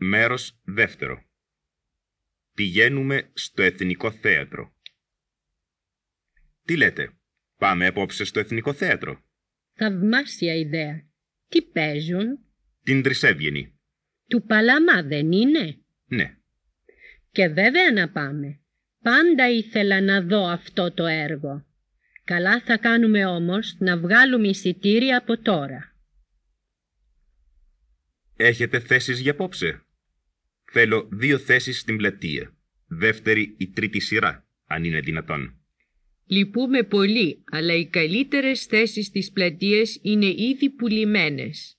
Μέρος δεύτερο. Πηγαίνουμε στο Εθνικό Θέατρο. Τι λέτε, πάμε απόψε στο Εθνικό Θέατρο. Θαυμάσια ιδέα. Τι παίζουν; Την Τρισέβγενη. Του Παλαμά δεν είναι; Ναι. Και βέβαια να πάμε. Πάντα ήθελα να δω αυτό το έργο. Καλά θα κάνουμε όμως να βγάλουμε εισιτήρια από τώρα. Έχετε θέσεις για απόψε; Θέλω δύο θέσεις στην πλατεία. Δεύτερη ή τρίτη σειρά, αν είναι δυνατόν. Λυπούμε πολύ, αλλά οι καλύτερες θέσεις της πλατείας είναι ήδη πουλημένες.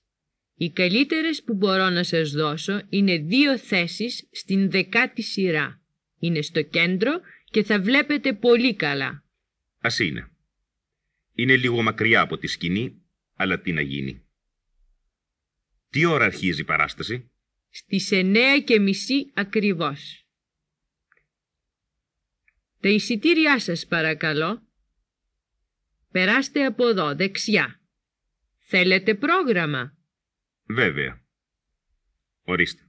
Οι καλύτερες που μπορώ να σας δώσω είναι δύο θέσεις στην δεκάτη σειρά. Είναι στο κέντρο και θα βλέπετε πολύ καλά. Ας είναι. Είναι λίγο μακριά από τη σκηνή, αλλά τι να γίνει. Τι ώρα αρχίζει η παράσταση; Στις εννέα και μισή ακριβώς. Τα εισιτήριά σας παρακαλώ. Περάστε από εδώ, δεξιά. Θέλετε πρόγραμμα; Βέβαια. Ορίστε.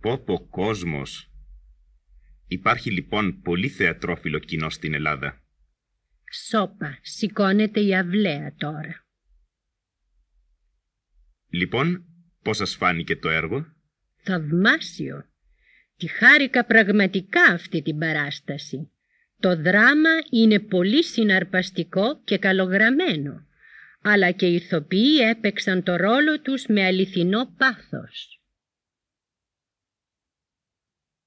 Πω πω κόσμος. Υπάρχει λοιπόν πολύ θεατρόφιλο κοινό στην Ελλάδα. Σόπα, σηκώνεται η αυλαία τώρα. Λοιπόν, πώς σας φάνηκε το έργο; Θαυμάσιο. Τη χάρηκα πραγματικά αυτή την παράσταση. Το δράμα είναι πολύ συναρπαστικό και καλογραμμένο, αλλά και οι ηθοποιοί έπαιξαν το ρόλο τους με αληθινό πάθος.